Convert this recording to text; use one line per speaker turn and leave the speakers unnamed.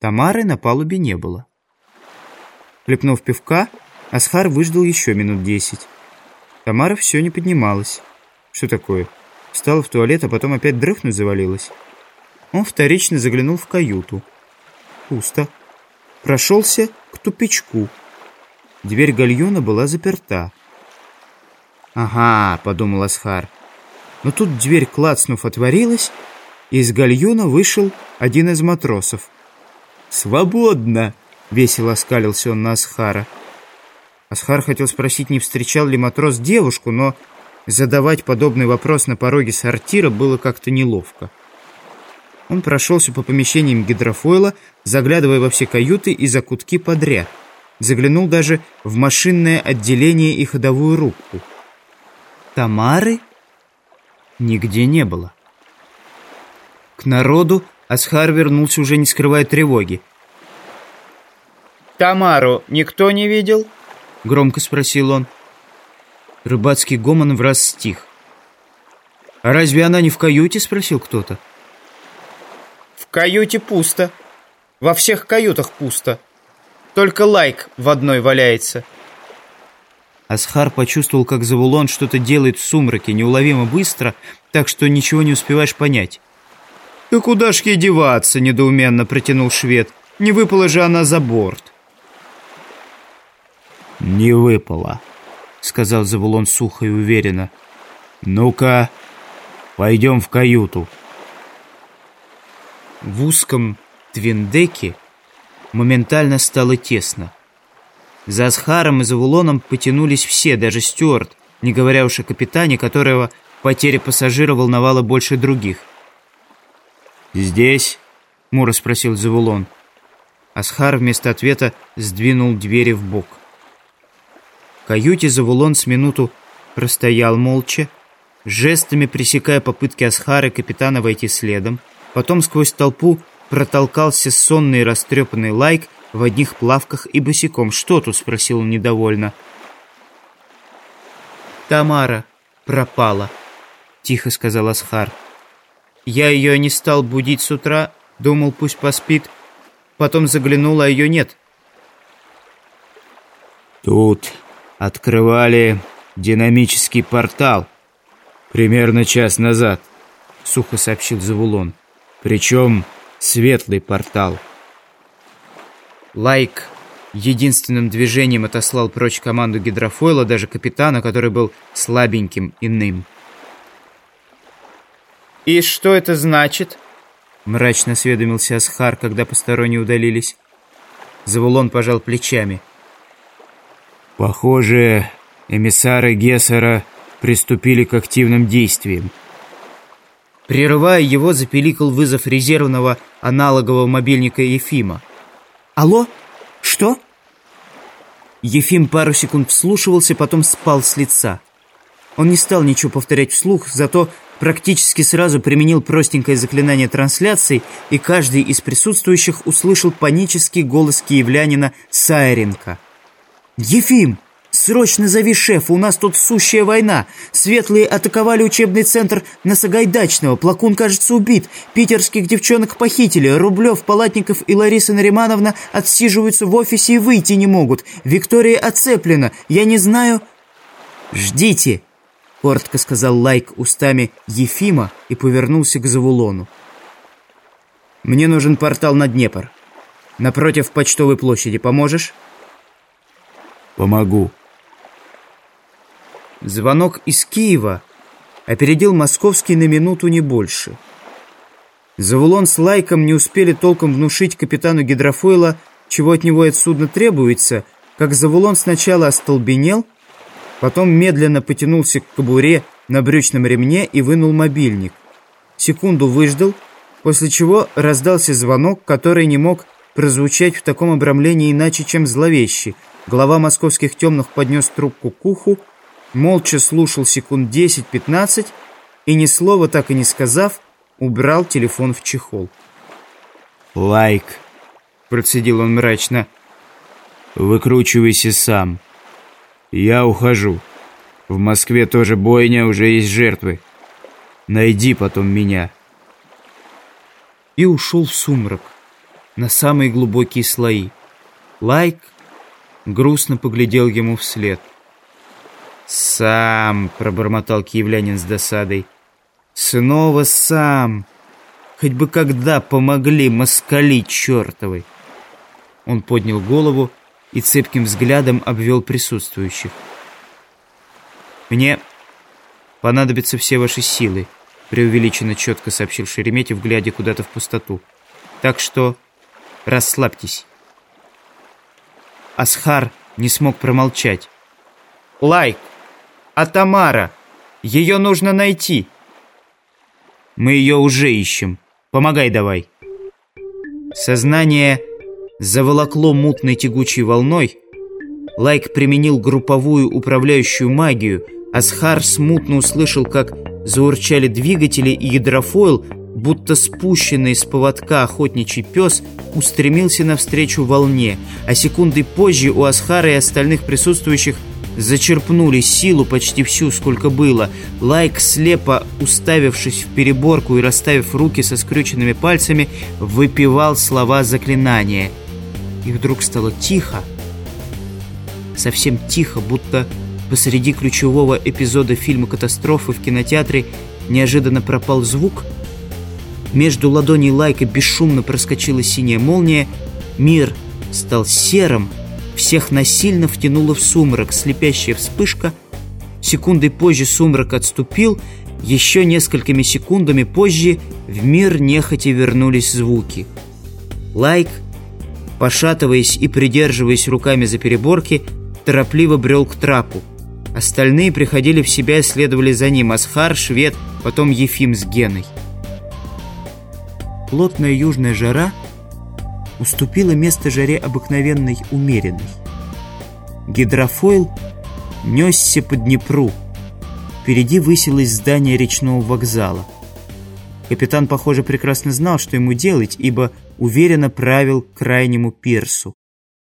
Тамары на палубе не было. Хлепнув пивка, Асхар выждал еще минут десять. Тамара все не поднималась. Что такое? Встала в туалет, а потом опять дрыхнуть завалилась. Он вторично заглянул в каюту. Пусто. Прошелся к тупичку. Дверь гальюна была заперта. «Ага», — подумал Асхар. Но тут дверь, клацнув, отворилась, и из гальюна вышел один из матросов. «Свободно!» — весело оскалился он на Асхара. Асхар хотел спросить, не встречал ли матрос девушку, но задавать подобный вопрос на пороге сортира было как-то неловко. Он прошелся по помещениям гидрофойла, заглядывая во все каюты и закутки подряд. Заглянул даже в машинное отделение и ходовую рубку. Тамары нигде не было. К народу Асхар вернулся уже не скрывая тревоги.
«Тамару никто не видел?»
— громко спросил он. Рыбацкий гомон в раз стих. «А разве она не в каюте?» — спросил кто-то.
«В каюте пусто. Во всех каютах пусто. Только лайк в одной валяется».
Асхар почувствовал, как Завулон что-то делает в сумраке, неуловимо быстро, так что ничего не успеваешь понять. «Да куда ж ей деваться?» — недоуменно протянул швед. «Не выпала же она за борт».
«Не выпала», — сказал Завулон сухо и уверенно. «Ну-ка, пойдем в каюту».
В узком твиндеке моментально стало тесно. За Асхаром и Завулоном потянулись все, даже Стюарт, не говоря уж о капитане, которого потеря пассажира волновала больше других.
«Здесь?» — Мура спросил Завулон.
Асхар вместо ответа сдвинул двери в бок каюте Завулон с минуту простоял молча, жестами пресекая попытки Асхара капитана войти следом. Потом сквозь толпу протолкался сонный растрепанный лайк в одних плавках и босиком. «Что тут?» — спросил он недовольно. «Тамара пропала», — тихо сказал Асхар. «Я ее не стал будить с утра, думал, пусть поспит. Потом заглянул, а ее нет».
«Тут открывали динамический портал примерно час назад», — сухо сообщил Завулон. «Причем светлый портал».
Лайк единственным движением отослал прочь команду гидрофойла, даже капитана, который был слабеньким иным.
«И что это значит?»
Мрачно осведомился Асхар, когда посторонние удалились. Завулон пожал плечами.
Похоже, эмиссары Гессера приступили к активным действиям.
Прерывая его, запеликал вызов резервного аналогового мобильника Ефима. «Алло? Что?» Ефим пару секунд вслушивался, потом спал с лица. Он не стал ничего повторять вслух, зато практически сразу применил простенькое заклинание трансляции, и каждый из присутствующих услышал панический голос киевлянина Сайренко – «Ефим, срочно зови шефа, у нас тут сущая война. Светлые атаковали учебный центр на Сагайдачного, Плакун, кажется, убит. Питерских девчонок похитили. Рублев, Палатников и Лариса Наримановна отсиживаются в офисе и выйти не могут. Виктория оцеплена. Я не знаю...» «Ждите!» — коротко сказал Лайк устами Ефима и повернулся к Завулону. «Мне нужен портал на Днепр. Напротив почтовой площади. Поможешь?»
Помогу.
Звонок из Киева опередил московский на минуту не больше. Завулон с Лайком не успели толком внушить капитану гидрофойла, чего от него от судна требуется, как Завулон сначала остолбенел, потом медленно потянулся к кобуре на брючном ремне и вынул мобильник. Секунду выждал, после чего раздался звонок, который не мог прозвучать в таком обрамлении иначе, чем зловещий. Глава московских темных поднес трубку к уху, молча слушал секунд 10-15 и, ни слова так и не сказав, убрал телефон в чехол.
«Лайк», — процедил он мрачно, — «выкручивайся сам. Я ухожу. В Москве тоже бойня, уже есть жертвы. Найди потом меня».
И ушел в сумрак. на самые глубокие слои. Лайк грустно поглядел ему вслед. «Сам!» — пробормотал киевлянин с досадой. «Снова сам! Хоть бы когда помогли москали чертовы!» Он поднял голову и цепким взглядом обвел присутствующих. «Мне понадобятся все ваши силы», — преувеличенно четко сообщил Шереметьев, глядя куда-то в пустоту. «Так что расслабьтесь». Асхар не смог промолчать.
«Лайк! А Тамара? Ее нужно найти!»
«Мы ее уже ищем. Помогай давай!» Сознание заволокло мутной тягучей волной. Лайк применил групповую управляющую магию. Асхар смутно услышал, как заурчали двигатели, и гидрофойл, будто спущенный с поводка охотничий пес, устремился навстречу волне, а секунды позже у Асхара и остальных присутствующих зачерпнули силу почти всю, сколько было. Лайк, слепо уставившись в переборку и расставив руки со скрюченными пальцами, выпивал слова заклинания. И вдруг стало тихо, совсем тихо, будто посреди ключевого эпизода фильма «Катастрофы» в кинотеатре неожиданно пропал звук — между ладоней Лайка бесшумно проскочила синяя молния. Мир стал серым. Всех насильно втянуло в сумрак. Слепящая вспышка. Секундой позже сумрак отступил. Еще несколькими секундами позже в мир нехотя вернулись звуки. Лайк, пошатываясь и придерживаясь руками за переборки, торопливо брел к трапу. Остальные приходили в себя и следовали за ним. Асхар, Швед, потом Ефим с Геной плотная южная жара уступила место жаре обыкновенной умеренной. Гидрофойл несся по Днепру. Впереди высилось здание речного вокзала. Капитан, похоже, прекрасно знал, что ему делать, ибо уверенно правил крайнему пирсу.